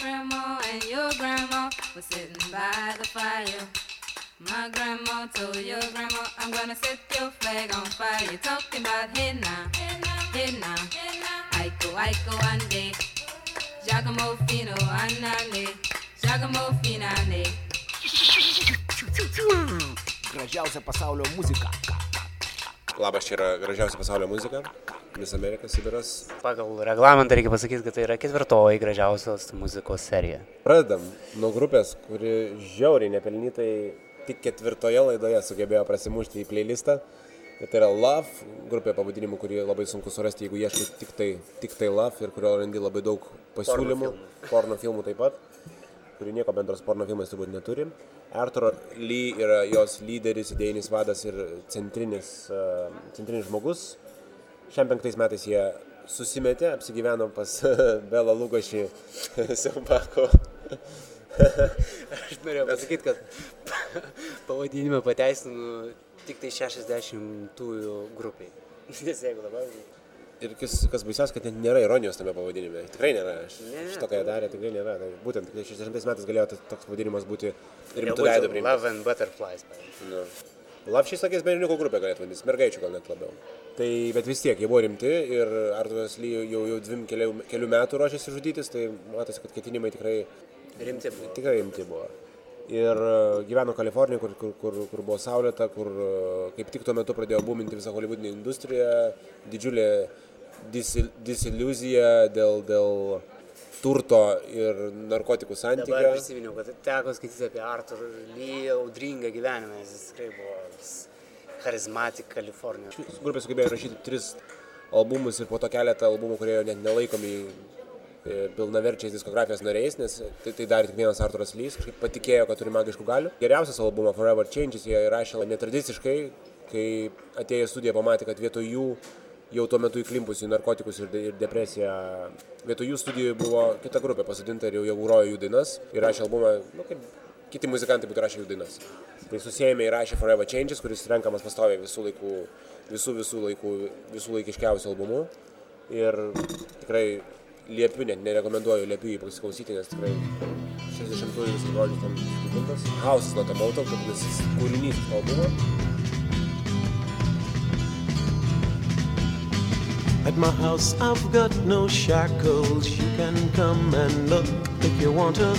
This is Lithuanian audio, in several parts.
grandma and your grandma were sitting by the fire. My grandma told your grandma, I'm gonna set your flag on fire. You're talking about hey now, hey now, Aiko, Aiko, ande. Giacomo Fino, anale. Giacomo Finale. Gražiausia pasaulio muzika. Labas, čia yra gražiausia pasaulio muzika. Vis Amerika, Sibiras. Pagal reglamentą reikia pasakyti, kad tai yra ketvirtoji gražiausios muzikos serija. Pradedam nuo grupės, kuri žiauriai nepelnytai tik ketvirtoje laidoje sugebėjo prasimušti į playlistą. Tai yra Love, grupė pavadinimu, kurį labai sunku surasti, jeigu ieškai tik tai, tik tai Love ir kurio randi labai daug pasiūlymų. filmų. Porno filmų taip pat, kuri nieko bendro su porno filmais turbūt neturi. Arthur Lee yra jos lyderis, idėjinis vadas ir centrinis, uh, centrinis žmogus. Šiam penktais metais jie susimetė, apsigyveno pas Belą Lugošį Siaubako. Aš norėjau pasakyti, kad pavadinimą pateisinu tik tai 60-ųjų grupiai. Nes jeigu dabar... Ir kas, kas baisiausia, kad nėra ironijos tame pavadinime. Tikrai nėra. Šito, ką jie darė, tikrai nėra. Tai būtent 60 metais galėjo toks pavadinimas būti rimtų veidų priimtas. Love and Butterflies, pavyzdžiui. Nu. Lab šiais laikais berniukų grupė galėtų vadintis, mergaičių gal net labiau. Tai, bet vis tiek, jie buvo rimti ir Arturas Ly jau, jau dvim kelių, kelių metų ruošėsi žudytis, tai matosi, kad ketinimai tikrai, Rimti buvo. tikrai rimti buvo. Ir e, gyveno Kalifornijoje, kur, kur, kur, kur buvo saulėta, kur e, kaip tik tuo metu pradėjo būminti visą holivudinę industriją, didžiulė disil, disiluzija dėl, dėl turto ir narkotikų Dabar santykio. prisiminiau, kad teko skaityti apie Arthur Lee audringą gyvenimą, jis tikrai buvo charizmatik Kalifornijos. Grupė sugebėjo rašyti tris albumus ir po to keletą albumų, kurie net nelaikomi e, pilnaverčiais diskografijos nariais, nes tai, tai darė tik vienas Arturas Lys, kažkaip patikėjo, kad turi magiškų galių. Geriausias albumas Forever Changes jie įrašė netradiciškai, kai atėjo į studiją pamatė, kad vietoj jų jau tuo metu įklimpusių į narkotikus ir, de, ir depresiją, vietoj jų studijoje buvo kita grupė pasadinta ir jau jau grojo jų dainas, įrašė albumą, nu, kaip kiti muzikantai būtų rašę jų dainas. Tai susijęme įrašė Forever Changes, kuris renkamas pastoviai visų laikų, visų visų laikų, visų laikiškiausių albumų. Ir tikrai liepiu, net nerekomenduoju liepiu jį pasiklausyti, nes tikrai 60-ųjų visas grožis tam supintas. House is not a motel, kad jis kūrinys to albumo. At my house, I've got no shackles. You can come and look if you want to.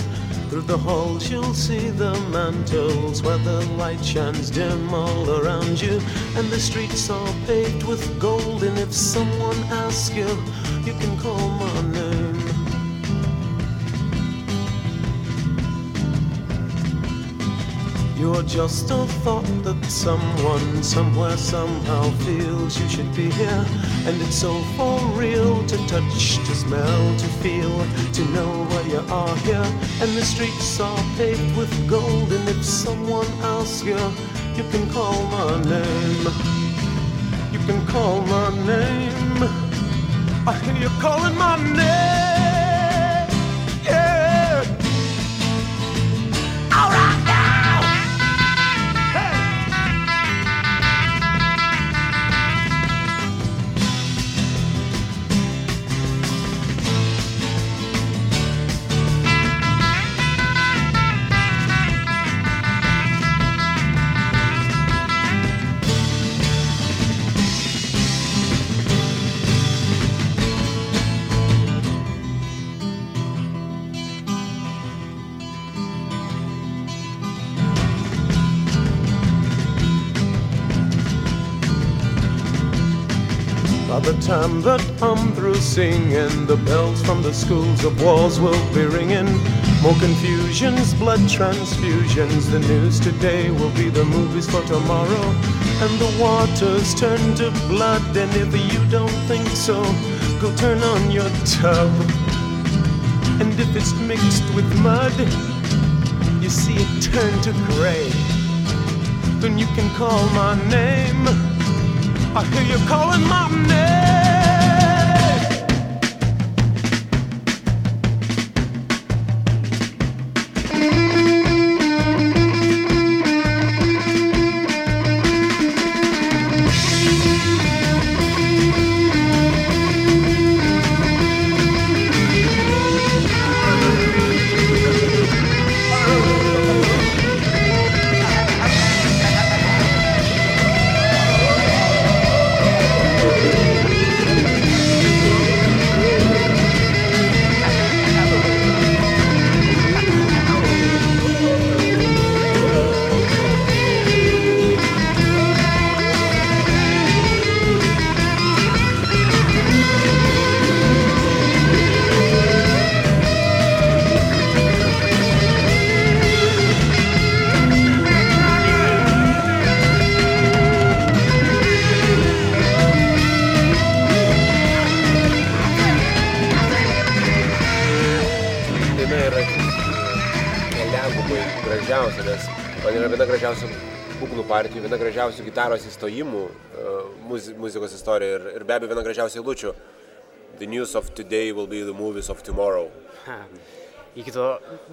Through the halls, you'll see the mantles where the light shines dim all around you. And the streets are paved with gold. And if someone asks you, you can call my name. You're just a thought that someone somewhere somehow feels you should be here. And it's so for real to touch, to smell, to feel, to know where you are here. And the streets are paved with gold. And if someone asks you, you can call my name. You can call my name. I hear you calling my name. Time that I'm through singing, the bells from the schools of wars will be ringing. More confusions, blood transfusions. The news today will be the movies for tomorrow. And the waters turn to blood. And if you don't think so, go turn on your tub. And if it's mixed with mud, you see it turn to gray. Then you can call my name. I hear you calling my name. Gražiausių būgnų partijų, viena gražiausių gitaros įstojimų uh, muz, muzikos istorijoje ir, ir be abejo viena gražiausių eilučių. The news of today will be the movies of tomorrow. Ha. Iki to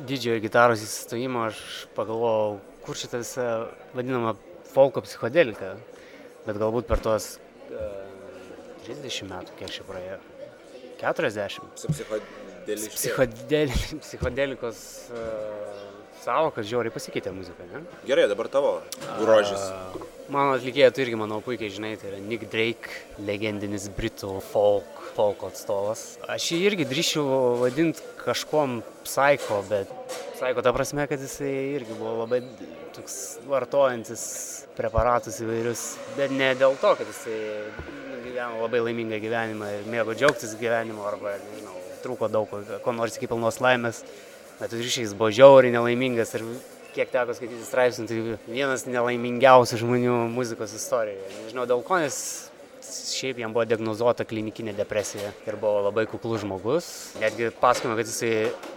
didžiojo gitaros įstojimo aš pagalvojau, kur šitą visą vadinamą folko psichodelika, bet galbūt per tuos uh, 30 metų, kiek čia praėjo, 40. Psichodeliškai. Psichodeli, psichodelikos uh, savokas žiauriai pasikeitė muzika, ne? Gerai, dabar tavo grožis. Mano atlikėja, tu irgi, manau, puikiai žinai, tai yra Nick Drake, legendinis britų folk, folk atstovas. Aš jį irgi drįšiau vadinti kažkom psicho, bet psicho ta prasme, kad jisai irgi buvo labai toks vartojantis preparatus įvairius, bet ne dėl to, kad jisai nu, gyveno labai laimingą gyvenimą ir mėgo džiaugtis gyvenimu arba, nežinau, trūko daug ko nors iki pilnos laimės, bet ryšiais buvo žiauriai nelaimingas ir kiek teko skaityti straipsnių, tai vienas nelaimingiausių žmonių muzikos istorijoje. Nežinau dėl ko, nes šiaip jam buvo diagnozuota klinikinė depresija ir buvo labai kuklus žmogus. Netgi pasakojama, kad jisai,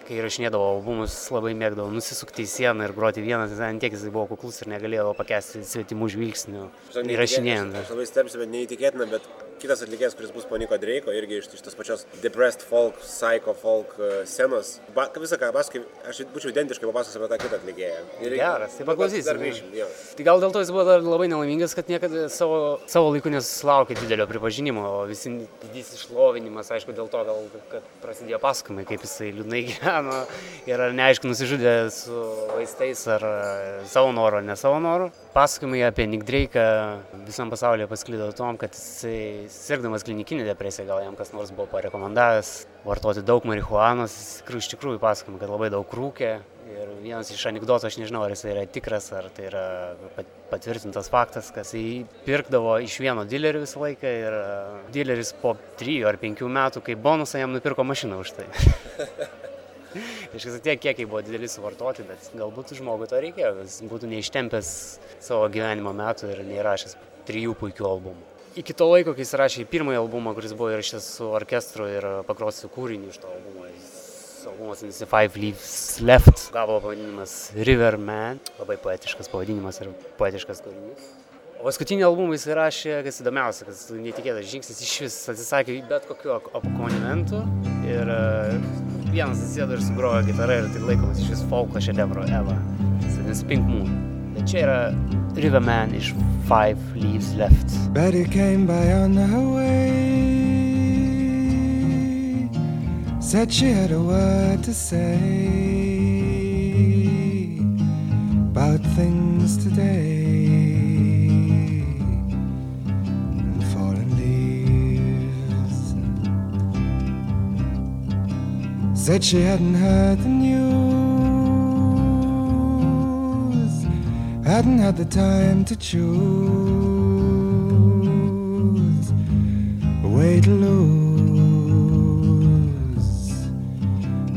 kai įrašinėdavo albumus, labai mėgdavo nusisukti į sieną ir groti vienas, ant tiek jisai buvo kuklus ir negalėjo pakęsti svetimų žvilgsnių įrašinėjant. Aš labai stebsiu, bet neįtikėtina, bet kitas atlikėjas, kuris bus po Niko Dreiko, irgi iš, iš tos pačios depressed folk, psycho folk uh, scenos. Ba, visą ką pasakai, aš būčiau identiškai papasakos apie tą kitą atlikėją. Ir, Geras, tai paklausysim. Tai gal dėl to jis buvo dar labai nelaimingas, kad niekada savo, savo laiku nesusilaukė didelio pripažinimo, o visi didysis išlovinimas, aišku, dėl to gal, kad prasidėjo pasakojimai, kaip jisai liūdnai gyveno ir ar neaišku nusižudė su vaistais ar e, savo noru ar ne savo noru. Pasakojimai apie Nick Drake'ą visam pasaulyje pasklido tom, kad jisai sirgdamas klinikinė depresija, gal jam kas nors buvo parekomendavęs vartoti daug marihuanos, jis iš tikrųjų pasakojama, kad labai daug rūkė. Ir vienas iš anegdotų, aš nežinau, ar jis yra tikras, ar tai yra patvirtintas faktas, kad jis pirkdavo iš vieno dilerio visą laiką ir dileris po trijų ar penkių metų kaip bonusą jam nupirko mašiną už tai. Iškas tie kiekiai buvo dideli suvartoti, bet galbūt žmogui to reikėjo, jis būtų neištempęs savo gyvenimo metų ir neįrašęs trijų puikių albumų. Iki to laiko, kai jis rašė pirmąjį albumą, kuris buvo įrašęs su orkestru ir pakrosiu kūrinį iš to albumo, albumas vadinasi Five Leaves Left, gavo pavadinimas River Man, labai poetiškas pavadinimas ir poetiškas kūrinys. O paskutinį albumą jis įrašė, kas įdomiausia, kas netikėtas žingsnis, iš vis atsisakė bet kokiu akompanimentu ir vienas atsėdo ir sugrojo gitarą ir tai laikomas iš vis folko šedevro Eva, vadinasi Pink Moon. Čia yra Riverman iš Five Leaves Left. Betty came by on her way. Said she had a word to say about things today. Said she hadn't heard the news, hadn't had the time to choose a way to lose.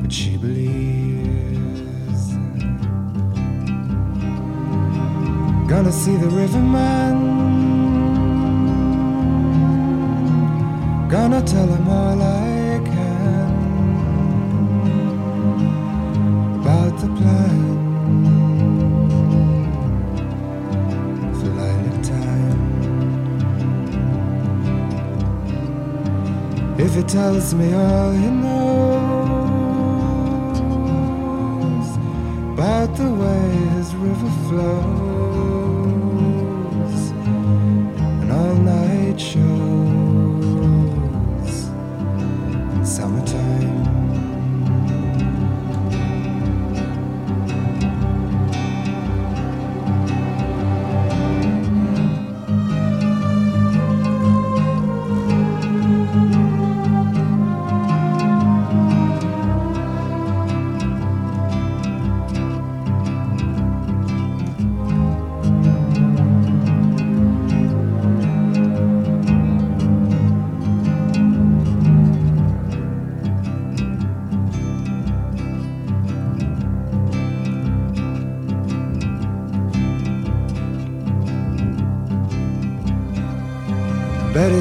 But she believes. Gonna see the riverman. Gonna tell him all I can about the plan If he tells me all he knows about the way his river flows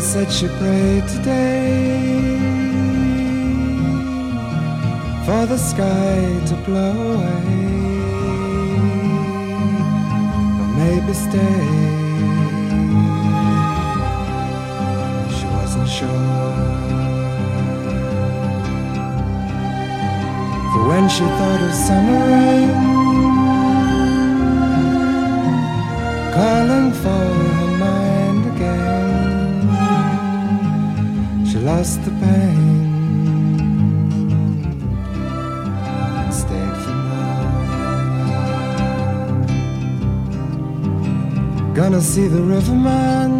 said she prayed today for the sky to blow away or maybe stay. She wasn't sure. For when she thought of summer rain calling for lost the pain stayed for more. Gonna see the riverman.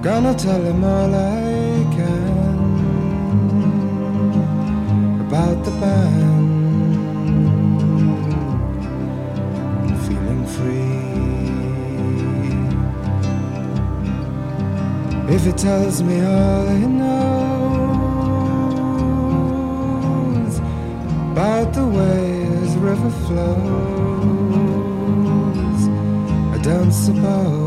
Gonna tell him all I can about the band. If it tells me all it knows about the way this river flows, I don't suppose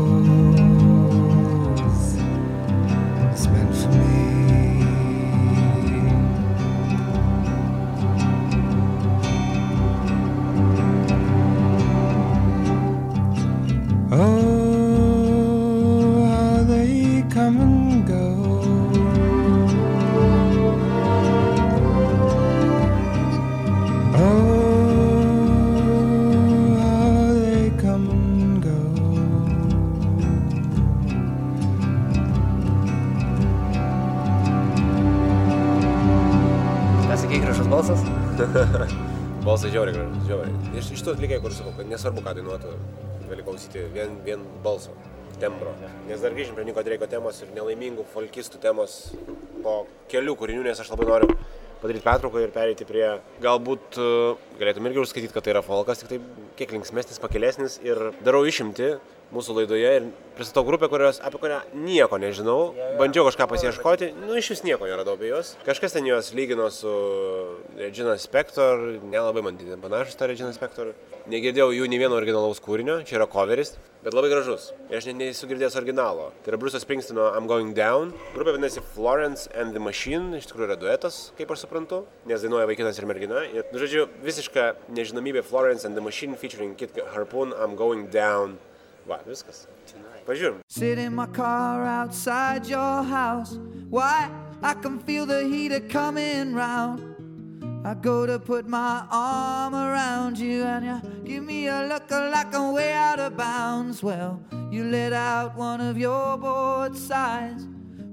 Balsas žiauriai gražus, žiauriai. Iš, iš tų atlikėjų, kur sakau, kad nesvarbu, ką dainuotų, gali klausyti vien, vien balso, tembro. Nes dar grįžim prie Niko Dreiko temos ir nelaimingų folkistų temos po kelių kūrinių, nes aš labai noriu padaryti pertrauką ir pereiti prie, galbūt e, galėtum irgi užskaityti, kad tai yra folkas, tik tai kiek linksmesnis, pakelesnis ir darau išimti mūsų laidoje ir pristatau grupę, kurios, apie kurią nieko nežinau, bandžiau kažką pasieškoti, nu iš vis nieko neradau apie juos. Kažkas ten juos lygino su Regina Spector, nelabai man panašus ta Regina Spector. Negirdėjau jų nei vieno originalaus kūrinio, čia yra coveris, bet labai gražus. Ir aš net nesu girdėjęs originalo. Tai yra Bruce'o Springsteeno I'm Going Down. Grupė vadinasi Florence and the Machine, iš tikrųjų yra duetas, kaip aš suprantu, nes dainuoja vaikinas ir mergina. Ir, nu, žodžiu, visiška nežinomybė Florence and the Machine featuring Kit Harpoon I'm Going Down. Va, viskas. Pažiūrim. Sit in my car outside your house. Why? I can feel the heater coming round. I go to put my arm around you, and you give me a look like I'm way out of bounds. Well, you let out one of your bored sighs.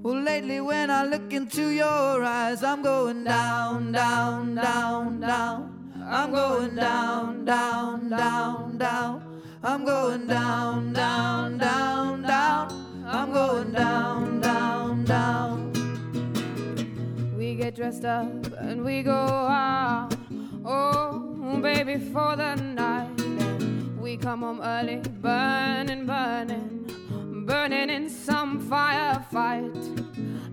Well, lately, when I look into your eyes, I'm going down, down, down, down. I'm going down, down, down, down. I'm going down, down, down, down. I'm going down, down, down. We get dressed up and we go out. Oh, baby, for the night. And we come home early, burning, burning, burning in some firefight.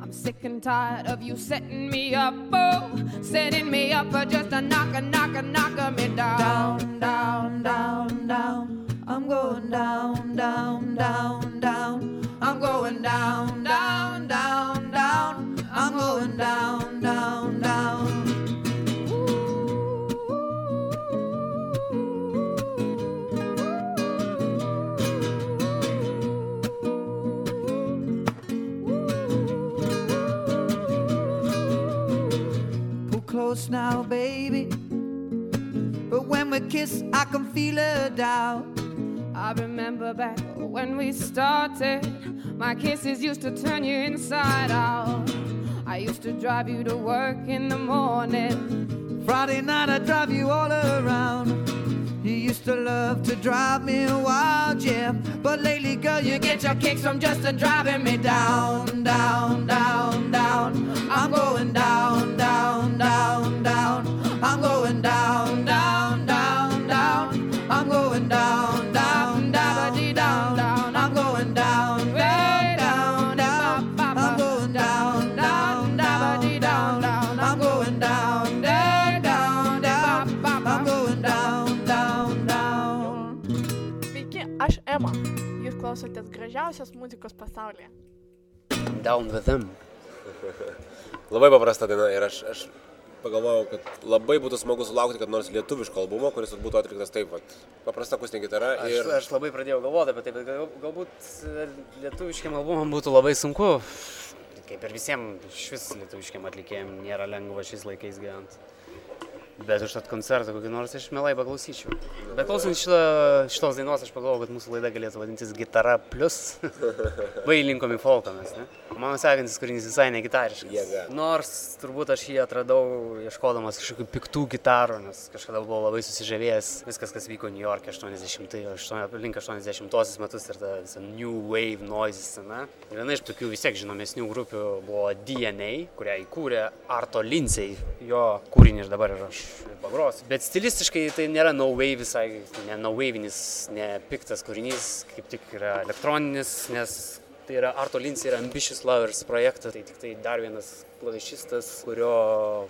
I'm sick and tired of you setting me up, oh, setting me up for just a knocker, knocker, knocker me down, Down, down, down, down. I'm going down, down, down, down. I'm going down, down, down, down. I'm going down, down, down. Close now, baby. But when we kiss, I can feel her doubt. I remember back when we started. My kisses used to turn you inside out. I used to drive you to work in the morning. Friday night I drive you all around. You used to love to drive me wild, yeah. But lately, girl, you get your kicks from just driving me down, down, down, down. I'm going down, down, down, down. I'm going down, down, down, down. I'm going down, klausotės gražiausios muzikos pasaulyje. Down with them. Labai paprasta daina ir aš, aš pagalvojau, kad labai būtų smagu sulaukti, kad nors lietuviško albumo, kuris būtų atliktas taip, vat, paprasta akustinė gitara. Aš, Ir aš labai pradėjau galvoti apie tai, bet gal, galbūt e, lietuviškiam albumam būtų labai sunku. Kaip ir visiems iš vis lietuviškiam atlikėjim nėra lengva šiais laikais gyventi. Bet už tą koncertą kokį nors aš mielai paklausyčiau. Bet klausant šito, šitos dainos, aš pagalvojau, kad mūsų laida galėtų vadintis Gitara Plus. Vai linkom į folką mes, ne? Mano sekantis kūrinys visai ne gitariškas. Jėga. Nors turbūt aš jį atradau ieškodamas kažkokių piktų gitarų, nes kažkada buvau labai susižavėjęs viskas, kas vyko New York 80, 8, link 80 metus ir ta visa New Wave noise scena. Ir viena iš tokių vis tiek žinomesnių grupių buvo DNA, kurią įkūrė Arto Lindsay. Jo kūrinį ir dabar ir aš pagrosiu. Bet stilistiškai tai nėra no wave visai, ne no wavinis, ne piktas kūrinys, kaip tik yra elektroninis, nes Tai yra Arto Lindsay yra Ambitious Lovers projektas, tai tik tai dar vienas klavišistas, kurio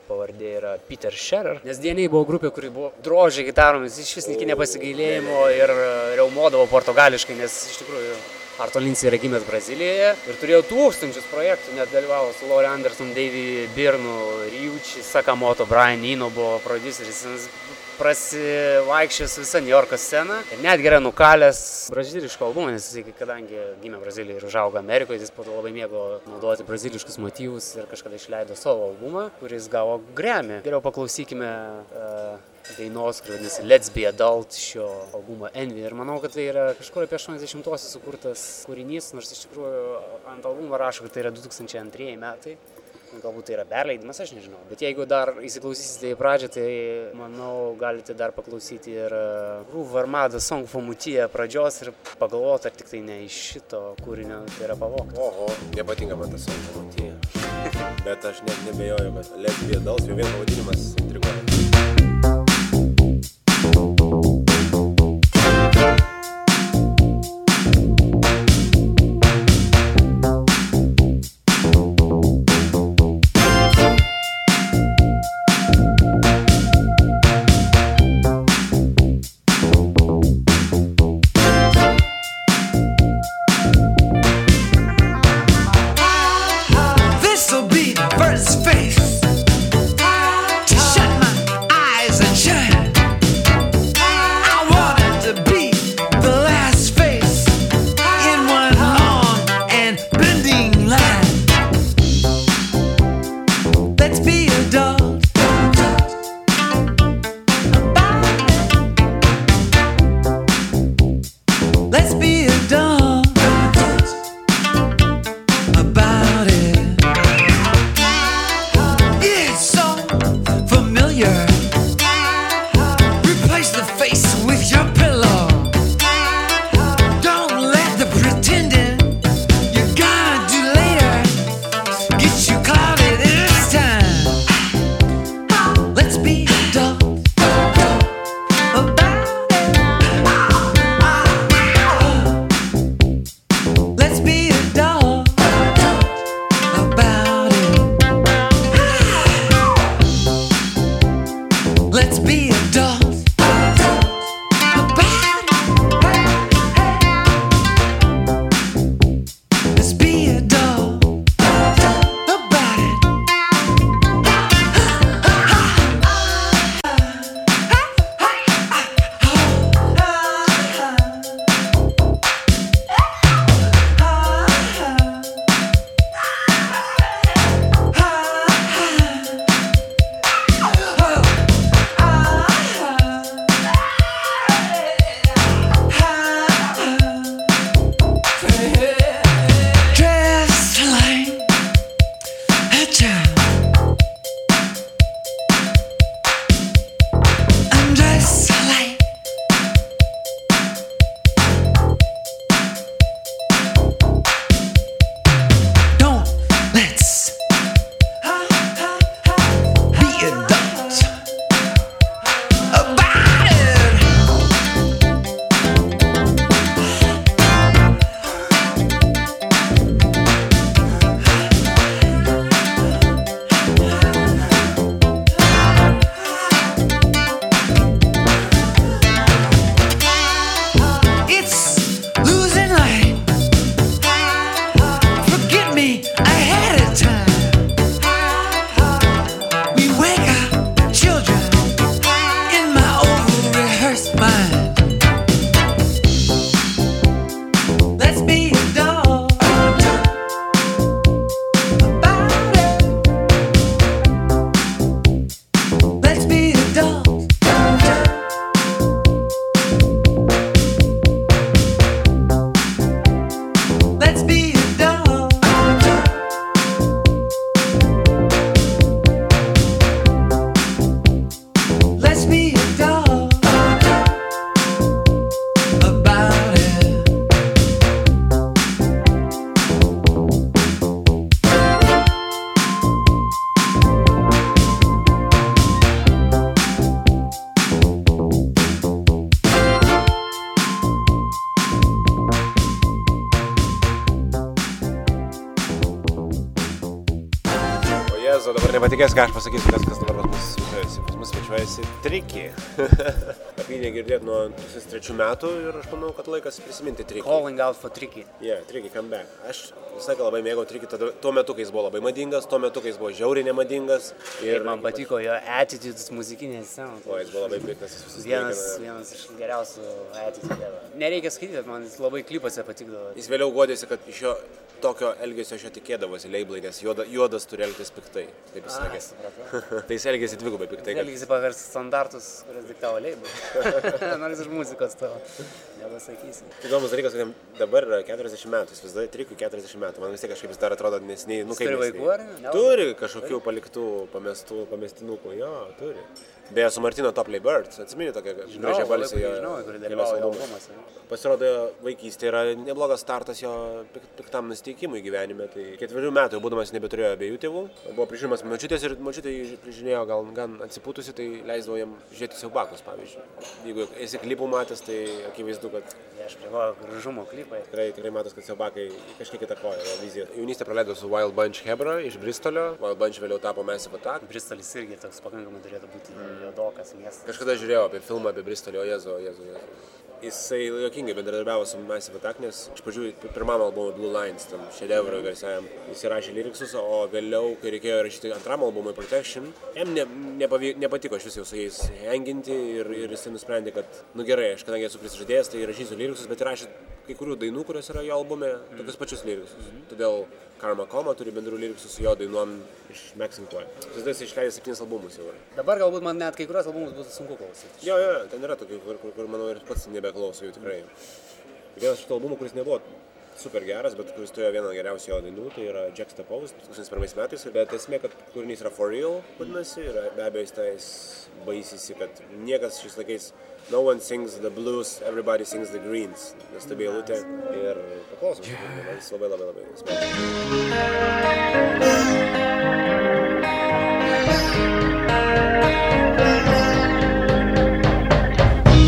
pavardė yra Peter Scherer. Nes DNA buvo grupė, kuri buvo drožė gitaromis, iš vis iki nepasigailėjimo ir reumodavo portugališkai, nes iš tikrųjų Arto Lindsay yra gimęs Brazilijoje ir turėjo tūkstančius projektų, net dalyvavo su Laurie Anderson, Davy Birnu, Ryuči, Sakamoto, Brian Eno buvo produceris. Jis prasivaikščios visą New Yorko sceną ir netgi yra nukalęs braziliško albumą, nes jis, kadangi gimė Brazilijoje ir užaugo Amerikoje, jis po to labai mėgo naudoti braziliškus motyvus ir kažkada išleido savo albumą, kuris gavo Grammy. Geriau paklausykime uh, dainos, kuri vadinasi Let's Be Adult šio albumo Envy. Ir manau, kad tai yra kažkur apie 80-osius sukurtas kūrinys, nors iš tikrųjų ant albumo rašo, kad tai yra 2002 metai. Galbūt tai yra perleidimas, aš nežinau. Bet jeigu dar įsiklausysite į pradžią, tai manau, galite dar paklausyti ir Groove Armada Song Fomutyje pradžios ir pagalvoti, ar tik tai ne iš šito kūrinio tai yra pavokta. Oho, nepatinka man tas Song Fomutyje. Bet aš net nebejoju, kad Let's Be Adult jau vien pavadinimas intriguoja. Nepatikės, ką aš pasakysiu, kas, kas dabar pas mus svečiuojasi. Pas mus svečiuojasi Trikį. Apie jį negirdėt nuo 2003 metų ir aš manau, kad laikas prisiminti Trikį. Calling out for tricky. Yeah, Trikį, come back. Aš visą laiką labai mėgau Trikį tada- tuo metu, kai jis buvo labai madingas, tuo metu, kai jis buvo žiauriai nemadingas. Ir man patiko jo attitudes muzikinės scenos. O, jis buvo labai piktas, jis visus Vienas, vienas iš geriausių attitude. ever. Nereikia skaityti, man jis labai klipuose patikdavo. Jis vėliau godėsi, kad iš jo tokio elgesio aš jo tikėdavosi leiblai, nes juoda, juodas turi elgtis piktai. Taip jis sakė. tai jis elgėsi dvigubai piktai. Kad... Elgisi pagal standartus, kurias diktavo leibai. Nors iš muzikos tavo. Nepasakysi. Įdomus dalykas, kad dabar yra 40 metų, jis vis dar trikui 40 metų, man vis tiek kažkaip jis dar atrodo nesiniai, nu kaip turi vaikų, ar ne? Turi kažkokių paliktų, pamestų, pamestinukų, jo, turi. Beje, su Martino Topley Bird, atsimeni tokią gražią jo žinau, keliuose dalyvauja albumuose. Pasirodo, vaikystė yra neblogas startas jo pik, piktam nusteikimui gyvenime. Tai ketverių metų, jau būdamas nebeturėjo abiejų tėvų, buvo prižiūrimas mačiutės ir mačiutė jį prižiūrėjo gal gan atsipūtusi, tai leisdavo jam žiūrėti siaubakus, pavyzdžiui. Jeigu esi klipų matęs, tai akivaizdu, kad Ne, Aš privalau gražumo klipai. tikrai, tikrai matos, kad siaubakai kažkiek įtakoja jo viziją. Jaunystę praleido su Wild Bunch Hebra iš Bristolio, Wild Bunch vėliau tapo Massive Attack. Bristolis irgi toks pakankamai turėtų būti juodokas miestas. Kažkada žiūrėjau apie filmą apie Bristolį, o Jezu, o Jezu, Jezu. Jisai jokingai bendradarbiavo su Massive Attack, nes iš pradžių pirmam albumui Blue Lines, tam šedevrui garsiajam, jis įrašė lyriksus, o vėliau, kai reikėjo rašyti antram albumui Protection, jam ne, nepavy, nepatiko iš vis jau su jais henginti ir, ir jisai nusprendė, kad, nu gerai, aš kadangi esu prisižadėjęs, tai rašysiu lyriksus, bet įrašė kai kurių dainų, kurios yra jo albume, tokius pačius lyriksus. Todėl Karma Koma turi bendrų lyriksus su jo dainuom iš Toy. Jis išleidė septynis albumus jau. Dabar galbūt man net kai kurios albumus bus sunku klausyti. Jo, jo, ten yra tokių, kur, kur, kur manau, ir pats nebeklauso jų tikrai. Vienas iš tų albumų, kuris nebuvo super geras, bet kuris turėjo vieną geriausių jo dainų, tai yra Juxtaposed 2001 metais, bet esmė, kad kūrinys yra for real, vadinasi, ir be abejo jis tais baisisi, kad niekas šiais laikais, no one sings the blues, everybody sings the greens, nuostabi eilutė ir paklausom, šį man jis labai labai labai smagus.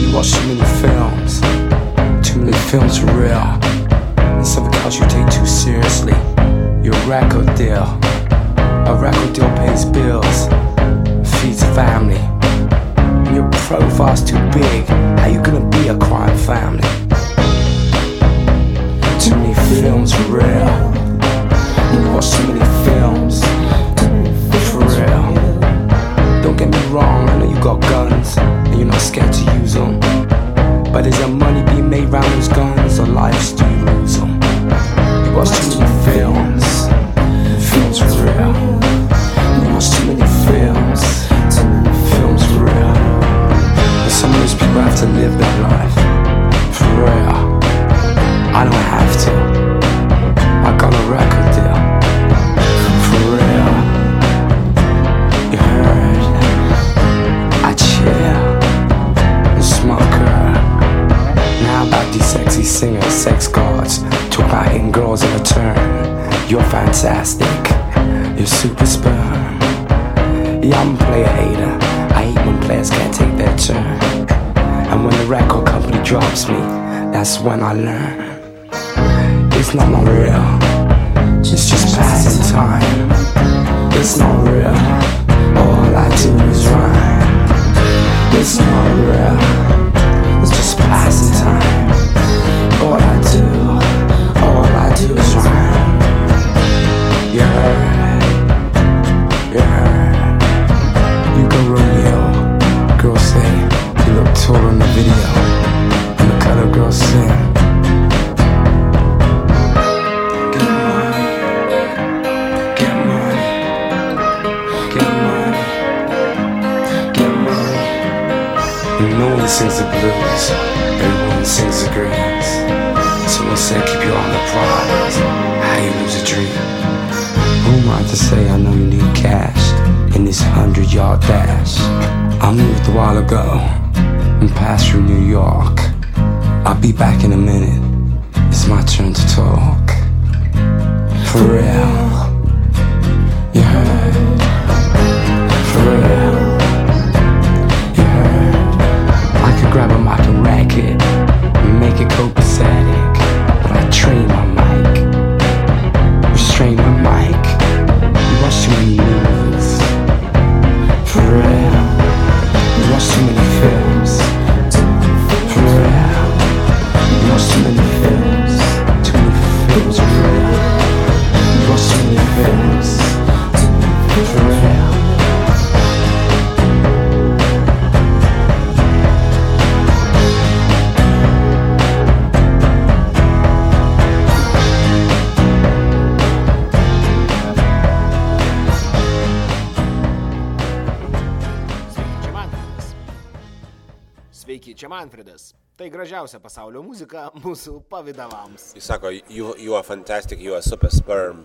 You watch too many films, too many films for real. And something else you take too seriously. Your record deal. A record deal pays bills, feeds a family. Profile's too big. How you gonna be a crime family? Too many films for real. You watch too many films for real. Don't get me wrong, I know you got guns when I learn. Gražiausia pasaulio muzika mūsų pavydavams. Jis sako, you, you are fantastic, you are super sperm.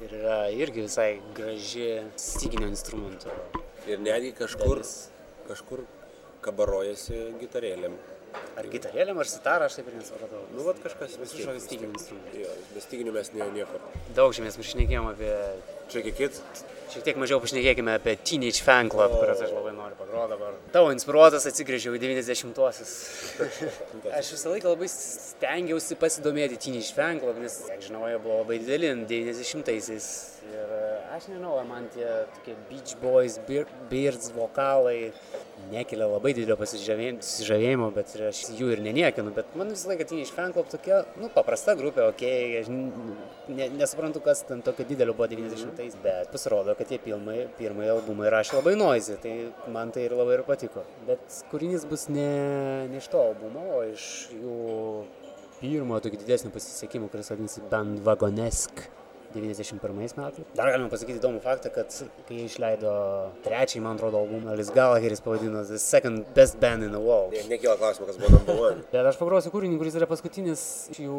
Ir yra irgi visai graži styginio instrumento. Ir netgi kažkur, Dalis. kažkur kabarojasi gitarėlėm. Ar gitarėlėm, ar sitarą, aš taip ir nesupratau. Nu, vat kažkas vis tiek. Kažkokius styginių instrumentų. Jo, be styginių mes nie, niekur. Daug čia mes pašnekėjom apie... Check it. Šiek tiek mažiau pašnekėkime apie Teenage Fan Club, kuriuos aš labai noriu pagroti dabar. Tavo inspiruotas atsigrėžiau į 90-uosius. aš visą laiką labai stengiausi pasidomėti Teenage Fan Club, nes, kiek žinau, jie buvo labai dideli 90-aisiais. Ir e, aš nežinau, ar man tie tokie Beach Boys, Bear- Beards vokalai nekelia labai didelio pasižavėjimo, bet aš jų ir neniekinu. Bet man visą laiką Teenage Fan Club tokia, nu, paprasta grupė, okei, okay, aš ne, nesuprantu, kas ten tokio didelio buvo 90-ais, bet pasirodo, kad jie pirmąjį, pirmąjį albumą įrašė labai noizį, tai man tai ir labai ir patiko. Bet kūrinys bus ne, ne iš to albumo, o iš jų pirmo tokio didesnio pasisekimo, kuris vadinasi Bandvagonesk. 91 metais. Dar galima pasakyti įdomų faktą, kad kai jie išleido trečiąjį, man atrodo, albumą, Alice Gallagheris pavadino The Second Best Band in the World. Ne, nekyla klausimo, kas buvo number one. Bet aš pagrosiu kūrinį, kuris yra paskutinis iš jų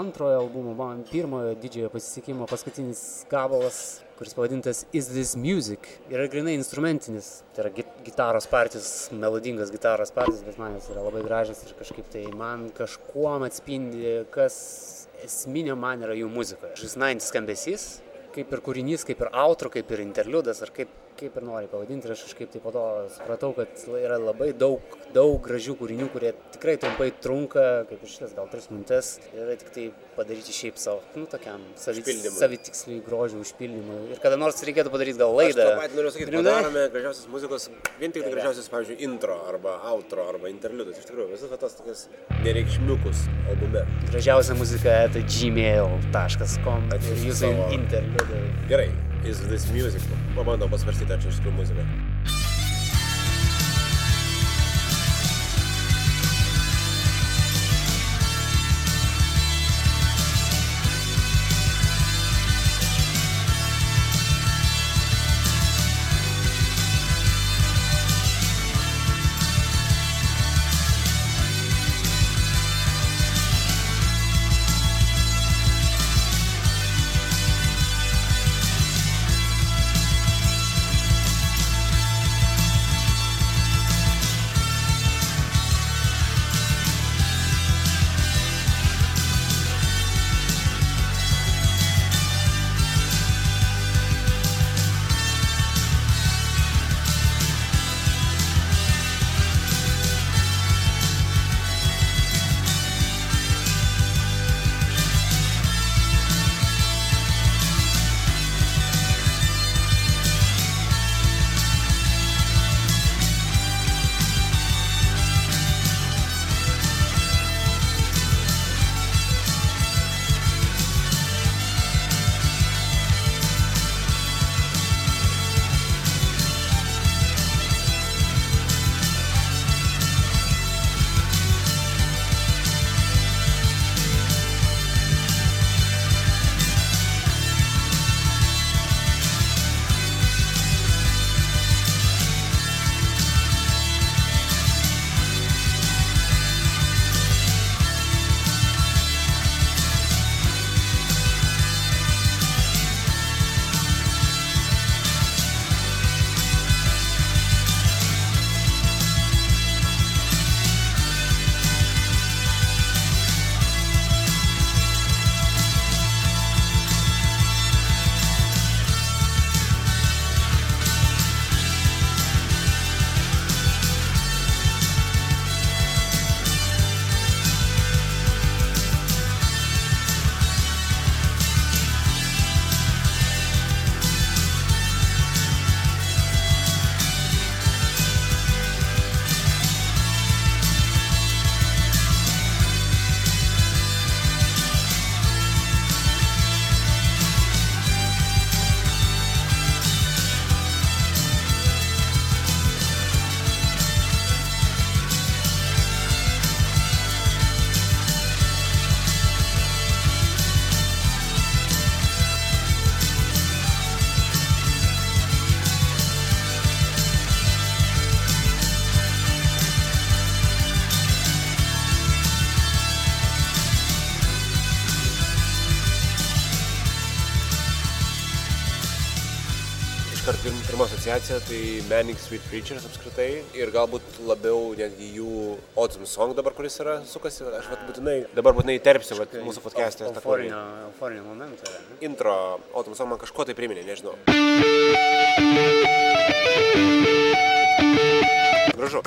antrojo albumo, man pirmojo didžiojo pasisekimo, paskutinis gabalas, kuris pavadintas Is This Music. Yra grinai instrumentinis, tai yra git- gitaros partijos, melodingas gitaros partijos, bet man jis yra labai gražus ir kažkaip tai man kažkuom atspindi, kas esminio man yra jų muzikoje. 90 skambesys, kaip ir kūrinys, kaip ir outro, kaip ir interliudas, ar kaip, kaip ir nori pavadinti. Ir aš kažkaip tai po to supratau, kad yra labai daug, daug gražių kūrinių, kurie tikrai trumpai trunka, kaip ir šitas, gal 3 minutės. Ir tik tai padaryti šiaip savo, nu, tokiam savitiksliui grožių užpildymui. Ir kada nors reikėtų padaryti gal Aš laidą. tą patį noriu sakyti, Rimtai? padarome gražiausias muzikos, vien tik tai gražiausias, pavyzdžiui, intro arba outro arba interliudas. Iš tikrųjų, visas tas tokias nereikšmiukus albume. Gražiausia muzika eta gmail.com jūsų interliudai. Gerai, is this music? Pabandom pasvarstyti, ar čia iš tikrųjų muzika. Pirma, asociacija, tai Manic Sweet Preachers apskritai ir galbūt labiau netgi jų Autumn Song dabar, kuris yra sukasi, aš vat, būtinai, dabar būtinai įterpsiu vat, mūsų podcast'e. Euforinio, euforinio momento. ne? Intro Autumn Song man kažko tai priminė, nežinau. Gražu.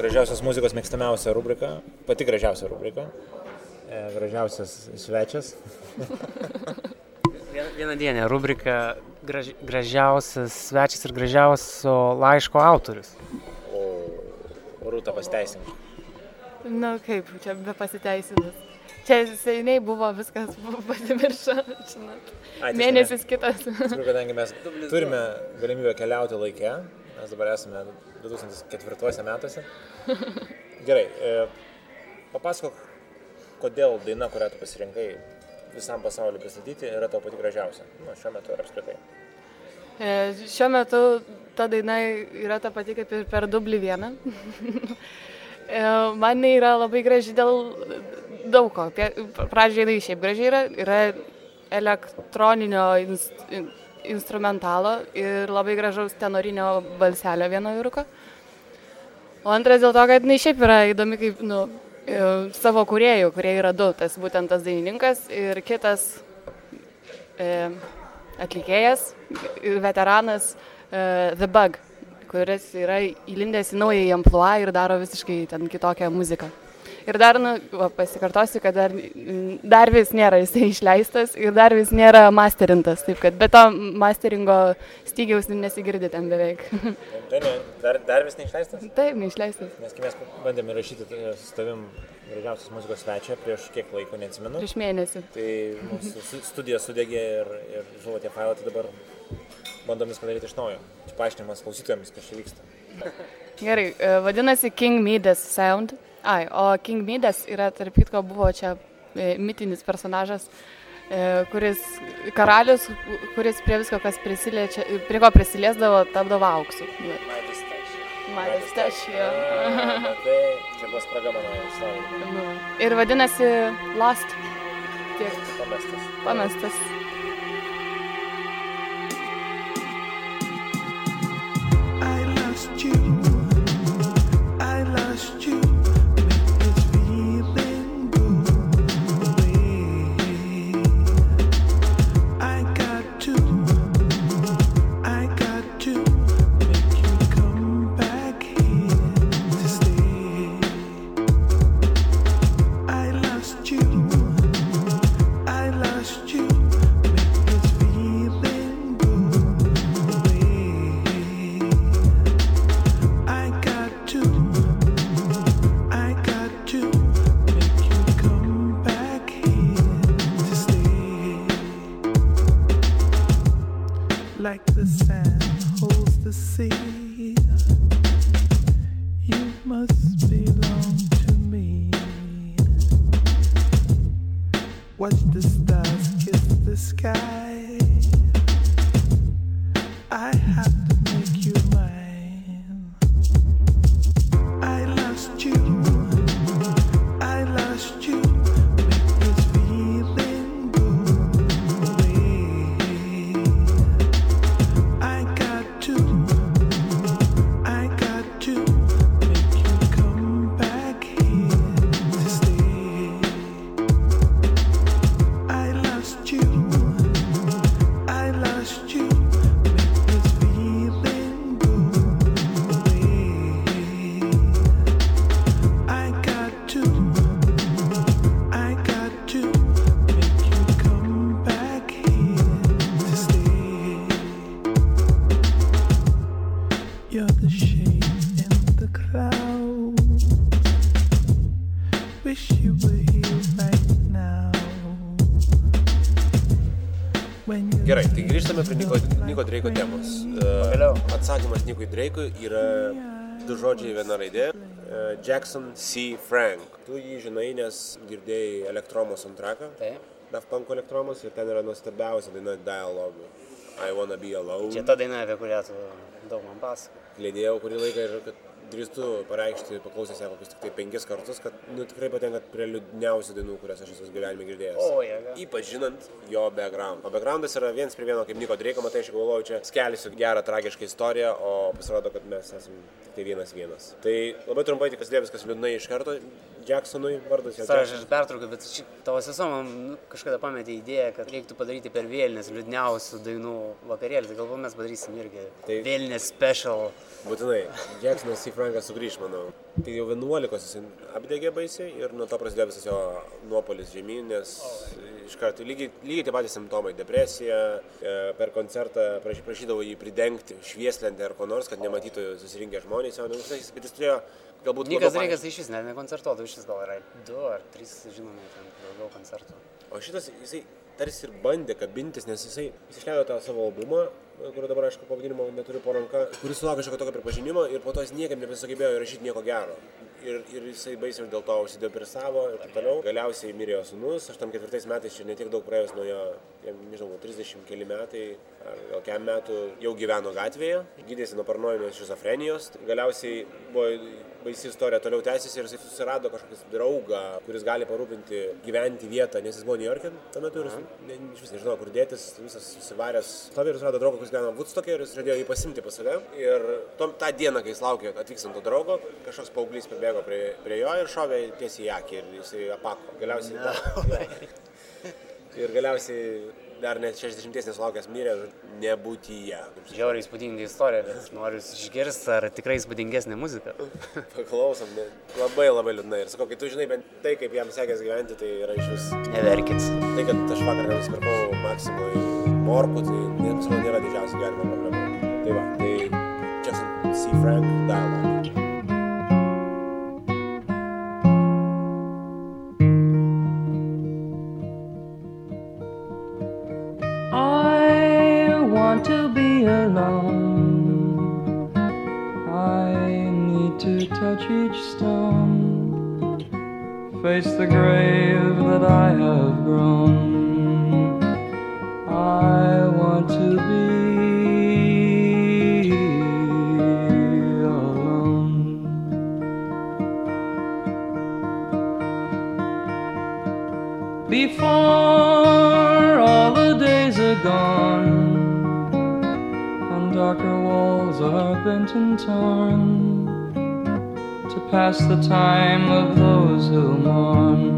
Gražiausios muzikos mėgstamiausia rubrika, pati gražiausia rubrika, e, gražiausias svečias. Vien- Vienadienė rubrika graži, gražiausias svečias ir gražiausio laiško autorius. O Rūta pasteisink. Na kaip, čia be pasiteisinus. Čia seniai buvo viskas pasimiršo, žinot. Ai, tai Mėnesis kitas. Tikrųjų, kadangi mes turime galimybę keliauti laikę, mes dabar esame 2004 metuose. Gerai, e, papasakok, kodėl daina, kurią tu pasirinkai visam pasauliu pristatyti, yra tau pati gražiausia. Nu, šiuo metu ir apskritai. E, Šiuo metu ta daina yra ta pati kaip ir per dublį vieną. E, Man yra labai graži dėl daug ko. Pradžioje jinai šiaip gražiai yra, yra elektroninio inst, in- instrumentalo ir labai gražaus tenorinio balselio vieno vyruko. O antras dėl to, kad jinai šiaip yra įdomi kaip nu, savo kuriejų, kurie yra du, tas būtent tas dainininkas ir kitas e, atlikėjas, veteranas e, The Bug, kuris yra įlindęs į naują ampluą ir daro visiškai ten kitokią muziką. Ir dar, nu, va, pasikartosiu, kad dar, dar vis nėra jisai išleistas ir dar vis nėra masterintas, taip kad be to masteringo stygiaus nesigirdi ten beveik. Tai ne, dar, dar vis neišleistas? taip, neišleistas. Nes kai mes bandėme rašyti tai su tavim gražiausios muzikos svečią prieš kiek laiko, neatsimenu. Prieš mėnesį. Tai mūsų studija sudegė ir, ir žuvo tie failai, tai dabar bandom viską daryti iš naujo. Čia paaiškinimas klausytojams, kas čia vyksta. Gerai, e, vadinasi King Midas Sound. Ai, o King Midas yra, tarp kitko, buvo čia e, mitinis personažas, e, kuris, karalius, kuris prie visko, kas prisiliečia, prie ko prisiliesdavo, tapdavo auksu. Midas. Tai čia buvo spraga mano istorijai. Nu, Ir vadinasi Lost. Tiek Pamestas. pamestas. I lost you. I lost you. Watch the stars kiss the sky. I have to Nikui Dreikui yra du žodžiai viena raidė. Uh, Jackson C. Frank. Tu jį žinai, nes girdėjai Elektromos antraką. Taip. Daft Punk Elektromos ir ten yra nuostabiausia daina dialogų. I wanna be alone. Čia ta daina, apie kurią tu daug man pasakoji. Lėdėjau kurį laiką ir kad drįstu pareikšti, paklausęs ją kokius tik tai penkis kartus, kad nu, tikrai patenkat prie liūdniausių dainų, kurias aš esu gyvenime girdėjęs. O, jėga. Ypač žinant jo background. O backgroundas yra viens prie vieno, kaip Niko Dreiko, matai, aš galvoju, čia skelsiu gerą tragišką istoriją, o pasirodo, kad mes esame tik tai vienas vienas. Tai labai trumpai tik prasidėjo viskas liūdnai iš karto. Jacksonui vardas jo. Aš aš pertraukiu, bet ši, tavo sesuo man nu, kažkada pametė idėją, kad reiktų padaryti per vėlinės liūdniausių dainų vakarėlį. Tai galbūt mes padarysim irgi Tai- vėlinės special. Būtinai. Jacksonas į Franką sugrįž, manau. Tai jau 11 jis apdegė baisiai ir nuo to prasidėjo visas jo nuopolis žemyn, nes iš karto lygiai, lygiai tie patys simptomai - depresija, e, per koncertą prašy- prašydavo jį pridengti švieslentę ar ko nors, kad nematytų susirinkę žmonės, jo neusais, bet jis turėjo galbūt... Nikas Reikas tai iš vis net nekoncertuotų, iš vis gal yra du ar trys žinomi ten daugiau koncertų. O šitas, jisai tarsi ir bandė kabintis, nes jisai, jis išleido tą savo albumą, kurio dabar, aišku, pavadinimo neturiu po ranka, kuris sulaukė kažkokio tokio pripažinimo ir po to jis niekam nebesugebėjo įrašyti nieko gero. Ir, ir jisai baisiai dėl to užsidepresavo ir taip toliau. Galiausiai mirė jo sunus, 84 metais čia netiek daug praėjus nuo jo, jam, nežinau, 30 keli metai ar gal kem metų jau gyveno gatvėje, gydėsi nuo paranoidinės šizofrenijos. Galiausiai buvo baisi istorija toliau tęsiasi ir jisai susirado kažkokį draugą, kuris gali parūpinti gyventi vietą, nes jis buvo New York'e tuo metu ir jis ne, iš vis nežinojo, kur dėtis, visas susivaręs. Stovi ir surado draugą, kuris gyveno Woodstock'e ir jis žadėjo jį pasimti pas save. Ir tom, tą dieną, kai jis laukė atvykstant to draugo, kažkoks paauglys pribėgo prie, prie jo ir šovė tiesiai į akį ir jisai apako. Galiausiai, no. ir galiausiai dar net 60 nesulaukęs mirė nebūtyje. Žiauriai įspūdinga istorija, bet noriu išgirsti, ar tikrai įspūdingesnė muzika. Paklausom, ne, labai labai liūdnai. Ir sakau, kai tu žinai bent tai, kaip jam sekės gyventi, tai yra iš vis... Neverkit. Tai, kad aš vakar nusipirkau Maksimui morkų, tai nepasirodo nėra didžiausia gyvenimo problema. Tai va, tai Jackson C. Frank Dialogue. I need to touch each stone, face the grave that I have grown. I want to be the time of those who mourn.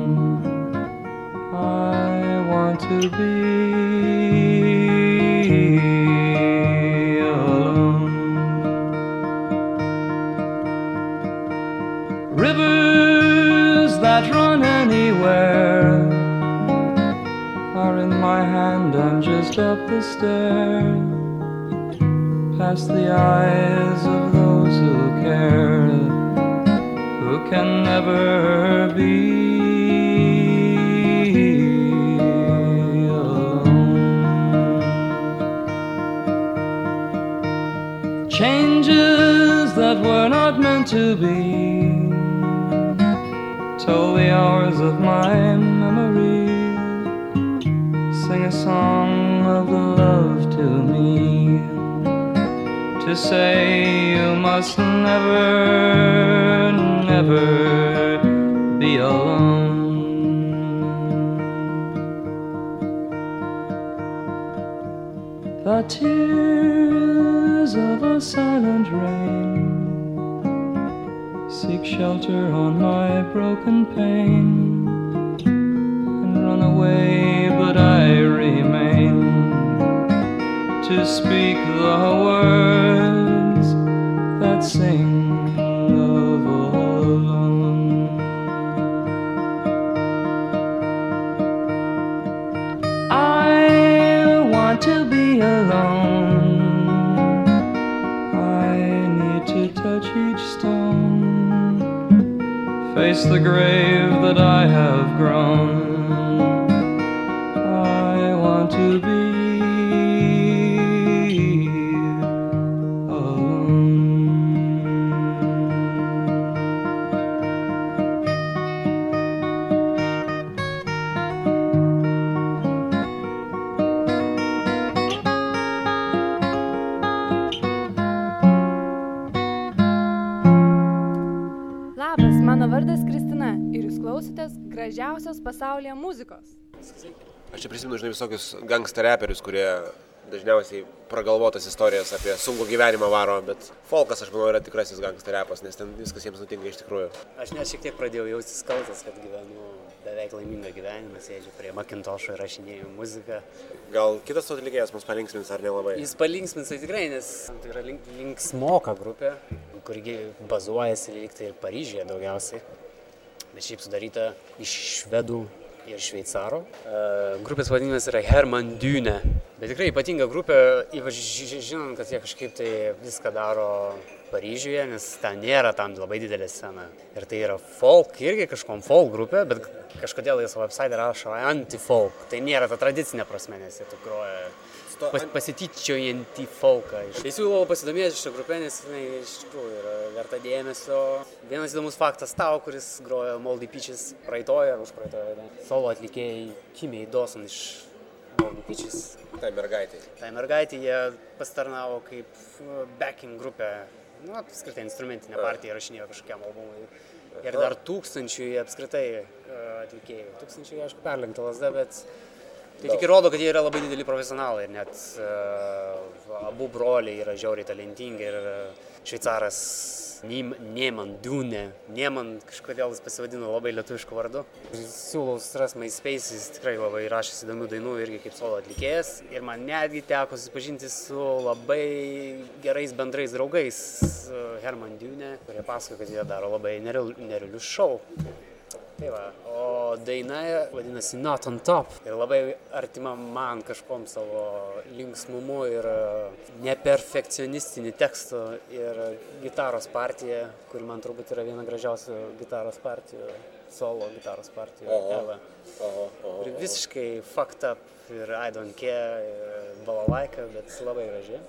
Alone. I need to touch each stone, face the grave that I have grown. I want to be muzikos. Aš čia prisimenu, žinai, visokius gangster reperius, kurie dažniausiai pragalvotas istorijas apie sunkų gyvenimą varo, bet folkas, aš manau, yra tikrasis gangster repas, nes ten viskas jiems nutinka iš tikrųjų. Aš net šiek tiek pradėjau jaustis kaltas, kad gyvenu beveik laimingą gyvenimą, sėdžiu prie Macintosh'o ir rašinėjau muziką. Gal kitas to atlikėjas mus palinksmins ar nelabai? Jis palinksmins tai tikrai, nes tai yra link, linksmoka grupė, kurgi bazuojasi lyg tai ir Paryžyje daugiausiai, bet šiaip sudaryta iš švedų ir šveicaro. E, Grupės vadinimas yra Herman Düne. Bet tikrai ypatinga grupė, ypač ži- žinant, kad jie kažkaip tai viską daro Paryžiuje, nes ten nėra tam labai didelė scena. Ir tai yra folk, irgi kažkom folk grupė, bet kažkodėl jie savo website rašo anti-folk. Tai nėra ta tradicinė prasme, nes jie taip groja pas, pasityčiojantį folką. Tai siūlau pasidomėti šitą grupę, nes jinai iš tikrųjų yra verta dėmesio. Vienas įdomus faktas tau, kuris grojo Moldy Peaches praeitoje ar užpraeitoje. Solo atlikėjai Kimiai Dawson iš Moldy Peaches. Tai mergaitai. Tai mergaitė jie pasitarnavo kaip uh, backing grupė, nu, apskritai instrumentinė partija rašinėjo kažkokiam albumui. Ir dar tūkstančiui apskritai uh, atlikėjų. Tūkstančiui, aišku, perlenkta lasda, bet tai tik įrodo, kad jie yra labai dideli profesionalai. Ir net uh, abu broliai yra žiauriai talentingi ir uh, šveicaras Nieman Dūne. Nieman kažkodėl jis pasivadino labai lietuvišku vardu. Siūlau susirasti MySpace, jis tikrai labai rašęs įdomių dainų irgi kaip solo atlikėjas. Ir man netgi teko susipažinti su labai gerais bendrais draugais Herman Dūne, kurie pasakoja, kad jie daro labai nereal- nerealius šou. Tai va, o daina vadinasi Not on Top ir labai artima man kažkom savo linksmumu ir e, neperfekcionistiniu tekstu ir gitaros partija, kuri man turbūt yra viena gražiausių gitaros partijų, solo gitaros partijų. Oho. Ir visiškai fucked up ir I don't care, ir balalaika, bet labai graži.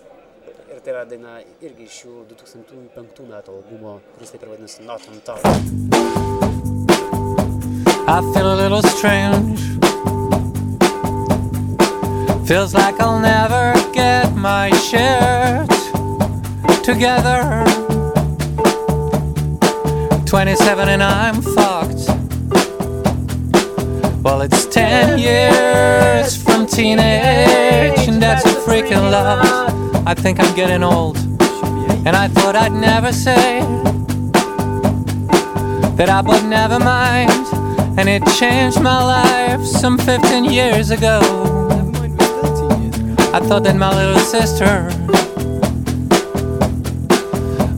Ir tai yra daina irgi iš jų 2005 metų albumo, kuris taip ir vadinasi Not on Top. I feel a little strange. Feels like I'll never get my shit together. 27 and I'm fucked. Well, it's 10 years from teenage, and that's a freaking lot. I think I'm getting old, and I thought I'd never say that I would never mind. And it changed my life some 15 years ago. I thought that my little sister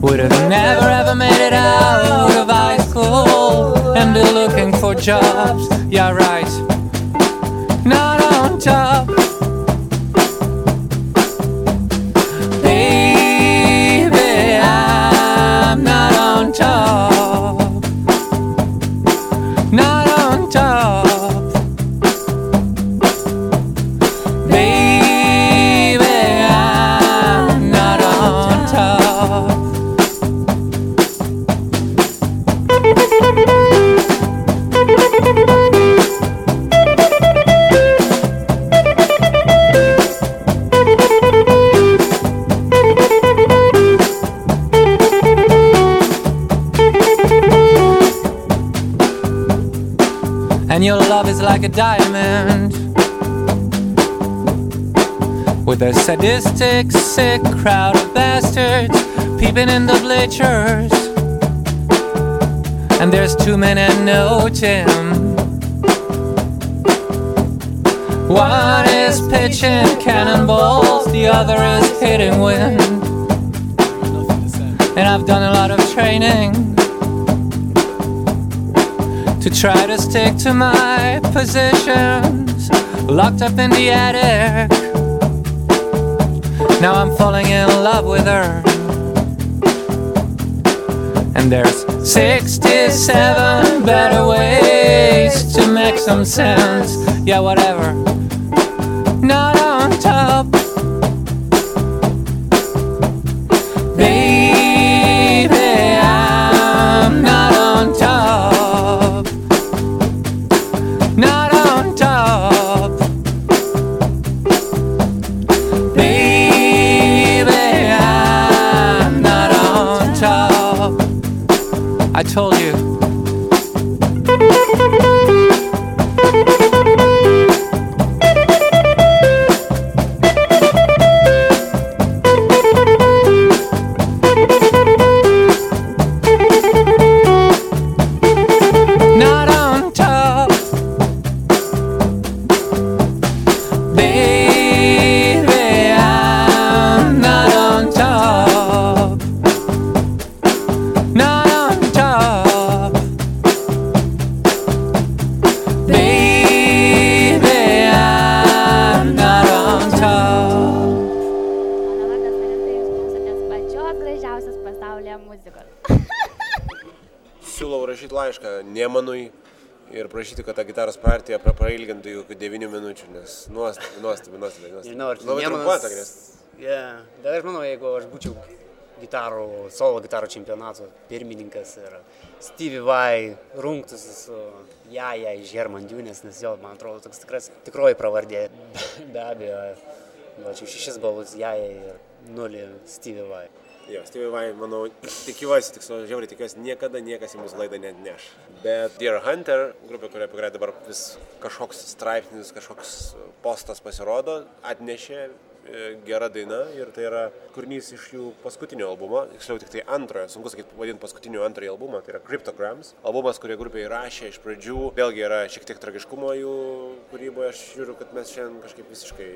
would have never ever made it out of high school and be looking for jobs. Yeah, right. Not on top. A diamond With a sadistic, sick crowd of bastards Peeping in the bleachers. And there's two men and no Tim. One is pitching cannonballs The other is hitting wind. And I've done a lot of training try to stick to my positions. Locked up in the attic. Now I'm falling in love with her. And there's 67 better ways to make some sense. Yeah, whatever. I told you gitaros partija pra- prailgintų iki 9 minučių, nes nuostabi, nuostabi, nuostabi. Nežinau, ar Labai Niemanas- trumpa ta grės. Yeah. Bet aš manau, jeigu aš būčiau gitarų, solo gitarų čempionato pirmininkas ir Stevie Vai rungtųsi su Jaja iš Herman Dūnės, nes jo, man atrodo, toks tikras, tikroji pravardė. Be abejo, duočiau šešis balus Jaja ir nulį Stevie Vai. Jo, Stevie Vai, manau, tikiuosi, tiksliau, žiauriai tikiuosi, niekada niekas į mūsų laidą net neš. Bet Dear Hunter, grupė, kuria, apie kurią dabar vis kažkoks straipsnis, kažkoks postas pasirodo, atnešė e, gera daina ir tai yra kūrinys iš jų paskutinio albumo, tiksliau tik tai antrojo, sunku sakyti, vadinti paskutiniu antrąjį albumą, tai yra Cryptograms. Albumas, kurį grupė įrašė iš pradžių, vėlgi yra šiek tiek tragiškumo jų kūryboje, aš žiūriu, kad mes šiandien kažkaip visiškai...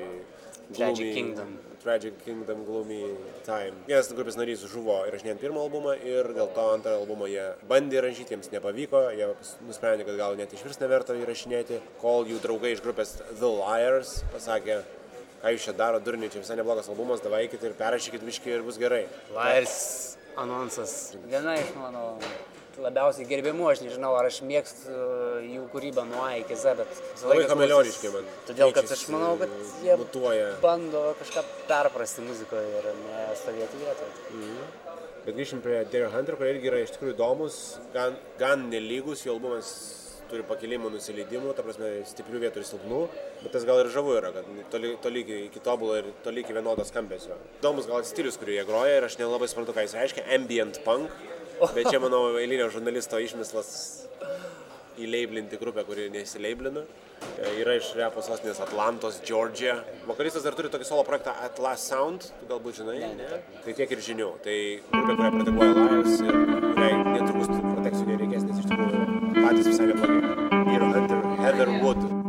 Tragic gloomy- Kingdom. Tragic Kingdom Gloomy Time. Vienas grupės narys žuvo įrašinėjant pirmą albumą ir dėl to antrą albumą jie bandė įrašyti, jiems nepavyko, jie nusprendė, kad gal net iš vis neverta įrašinėti, kol jų draugai iš grupės The Liars pasakė, ką jūs čia daro, durniai, čia visai neblogas albumas, davaikit ir perrašykit viški ir bus gerai. Lairs anonsas. Viena iš mano labiausiai gerbiamų, aš nežinau, ar aš mėgstu jų kūrybą nuo A iki Z, bet Labai klausausi. man. Todėl, kad aš manau, kad jie mutuoja. bando kažką perprasti muzikoje ir nestovėti vietoje. Bet grįšim prie Dear Hunter, kurie irgi yra iš tikrųjų įdomus, gan, gan nelygus, jų albumas turi pakilimų, nusileidimų, ta prasme, stiprių vietų ir silpnų, bet tas gal ir žavu yra, kad toli, toli iki, tobulo ir toli iki vienodo skambesio. Įdomus gal stilius, kurį jie groja ir aš nelabai suprantu, ką jis reiškia, ambient punk, bet čia, manau, eilinio žurnalisto išmislas įleiblinti grupę, kuri nesileiblina. E, Yra iš repo sostinės Atlantos, Georgia. Vokalistas dar turi tokį solo projektą Atlas Sound, tu galbūt žinai, ne? Tai tiek ir žinių. Tai grupė, kurią proteguoja Lions ir kuriai netrukus protekcijų nereikės, nes iš tikrųjų patys visai neblogi. Ir Heather Wood.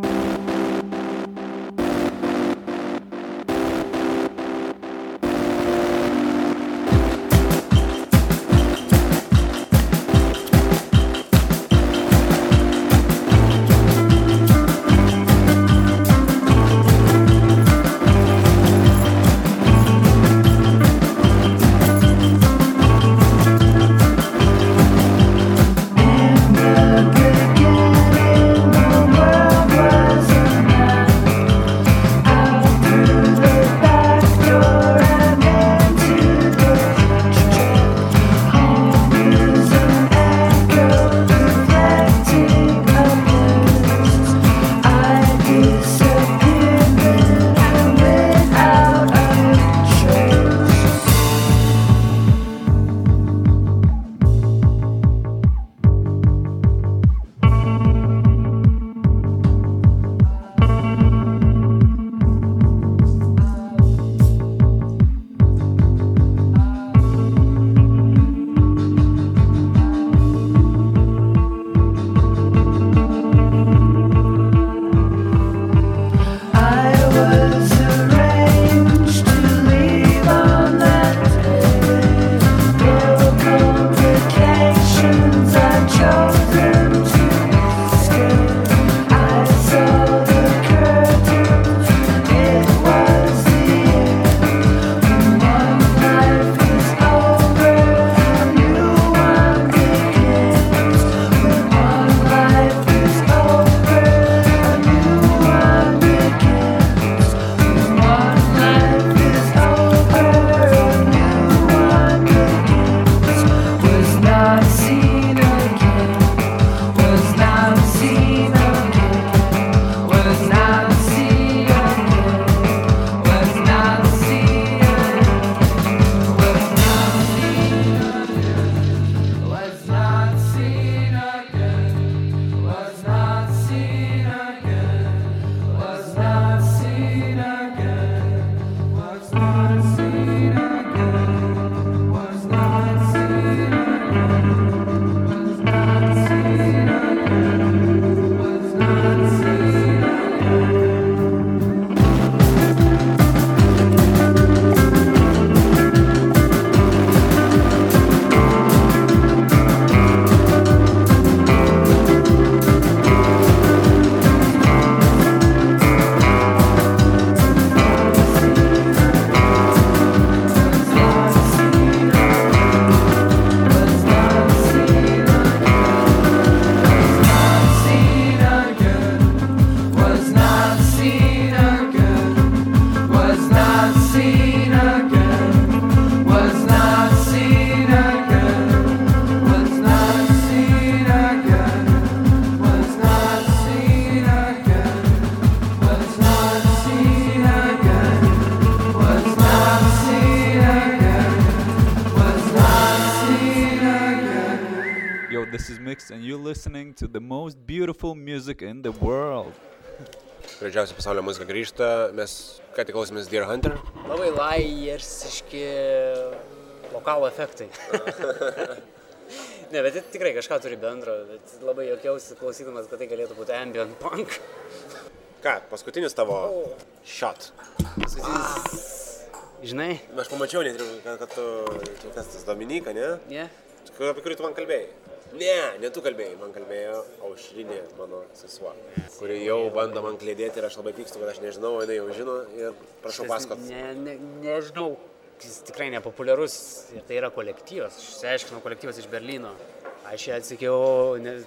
The most beautiful music in the world. Gražiausia pasaulio muzika grįžta, mes ką tik klausėmės Deer Hunter. Labai lajersiški vokalų efektai. ne, bet tai tikrai kažką turi bendro, bet labai jokiausi klausydamas, kad tai galėtų būti ambient punk. Ką, paskutinis tavo shot. Paskutinis. Žinai? Aš pamačiau, net, kad, kad tu, kas tas Dominika, ne? Ne. Apie kurį tu man kalbėjai? Ne, ne tu kalbėjai, man kalbėjo aušrinė mano sesuo, kuri jau bando man klėdėti ir aš labai pykstu, kad aš nežinau, jinai jau žino ir prašau pasakot. Ne, ne, nežinau, jis tikrai nepopuliarus ir tai yra kolektyvas. Aš išsiaiškinau kolektyvas iš Berlyno. Aš ją atsikėjau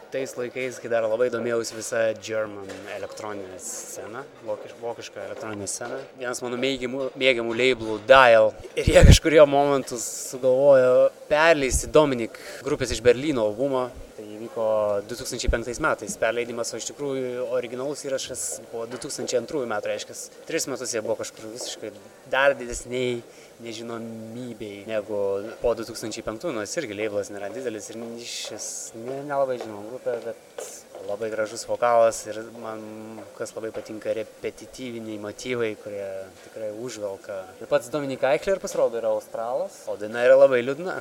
tais laikais, kai dar labai domėjausi visą German elektroninę sceną, vokiš, vokišką elektroninę sceną. Vienas mano mėgiamų, mėgiamų labelų Dial. Ir jie kažkurio momentu sugalvojo perleisti Dominik grupės iš Berlyno albumą. Tai įvyko 2005 metais perleidimas, o iš tikrųjų originalus įrašas buvo 2002 metų, reiškia, tris metus jie buvo kažkur visiškai dar didesniai nežinomybei negu po 2005, nors irgi leibelas nėra didelis ir šis ne, nelabai žinom grupė, bet labai gražus vokalas ir man kas labai patinka repetityviniai motyvai, kurie tikrai užvelka. Ir pats Dominika Eichler pasirodo yra australas, o daina yra labai liūdna.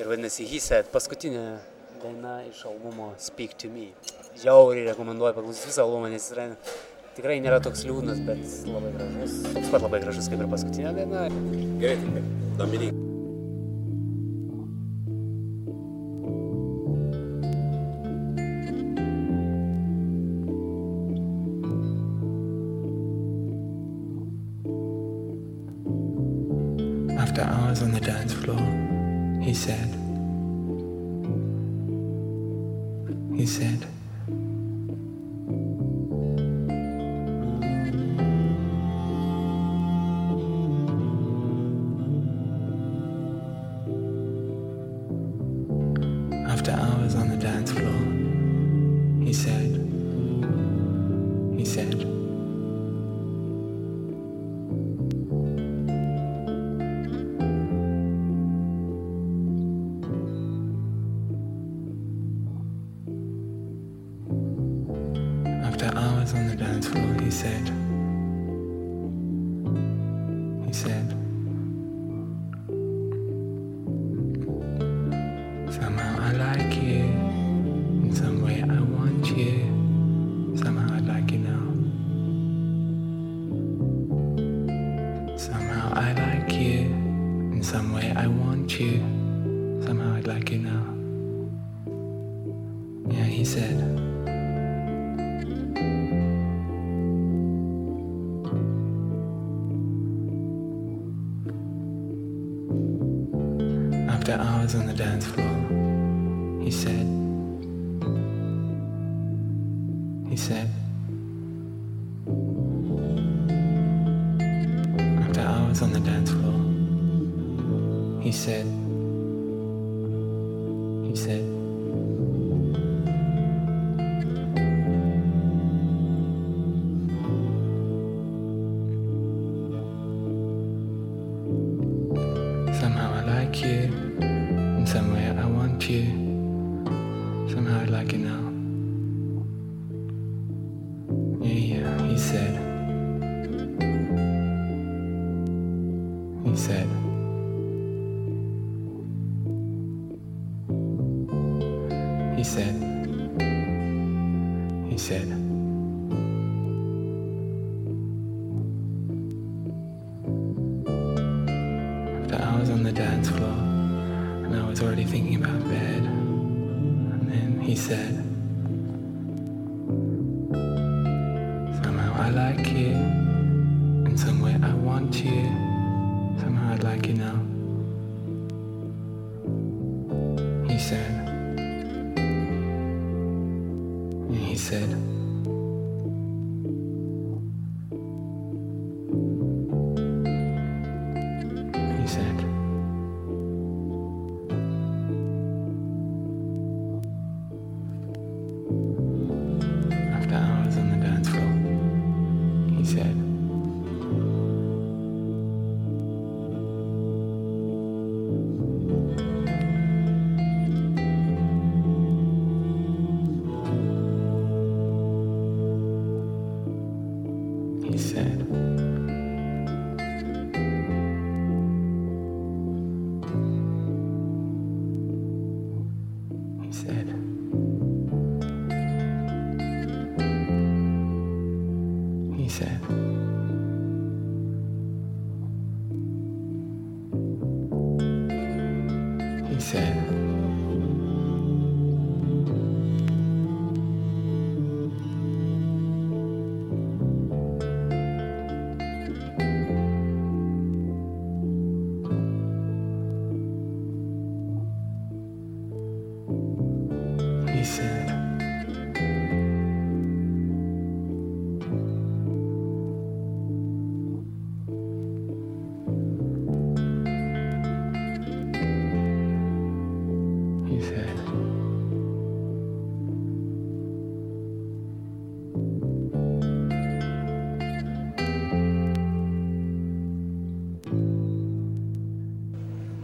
Ir vadinasi Said, paskutinė daina iš albumo Speak to Me. Žiauriai rekomenduoju paklausyti visą albumą, nes yra, tikrai nėra toks liūdnas, bet labai gražus. Toks pat labai gražus kaip ir paskutinė daina. Gerai, tai Dominik. He said, after hours on the dance floor, he said,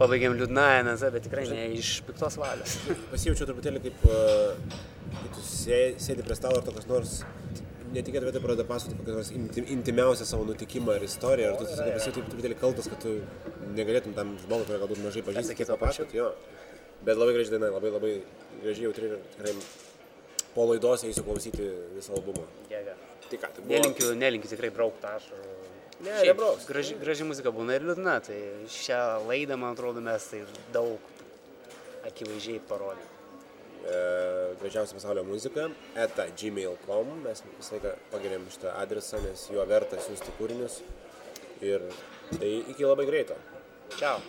Pabaigėm liūdnąją nazą, bet tikrai ne iš piktos valios. Pasijaučiau truputėlį kaip, e, kai tu sė- sėdi prie stalo ir tokias nors netikėtai vietoj pradeda pasakoti kokią nors intim, intimiausią savo nutikimą ar istoriją ir tu tiesiog pasijauti truputėlį kaltas, kad tu negalėtum tam žmogui, kurio galbūt mažai pažįsti, pačiu. papasakoti. Jo. Bet labai graži daina, labai labai gražiai jautri ir tikrai po laidos eisiu klausyti visą albumą. Jėga. Tai ką, tai buvo... Nelinkiu, nelinkiu tikrai braukti ašarų. Ne, nebrauks. Graži, graži muzika būna ir liūdna, tai šią laidą, man atrodo, mes tai daug akivaizdžiai parodėme. e, gražiausia pasaulio muzika eta gmail.com mes visą laiką pagiriam šitą adresą, nes juo verta siūsti kūrinius ir tai iki labai greito. Čiau.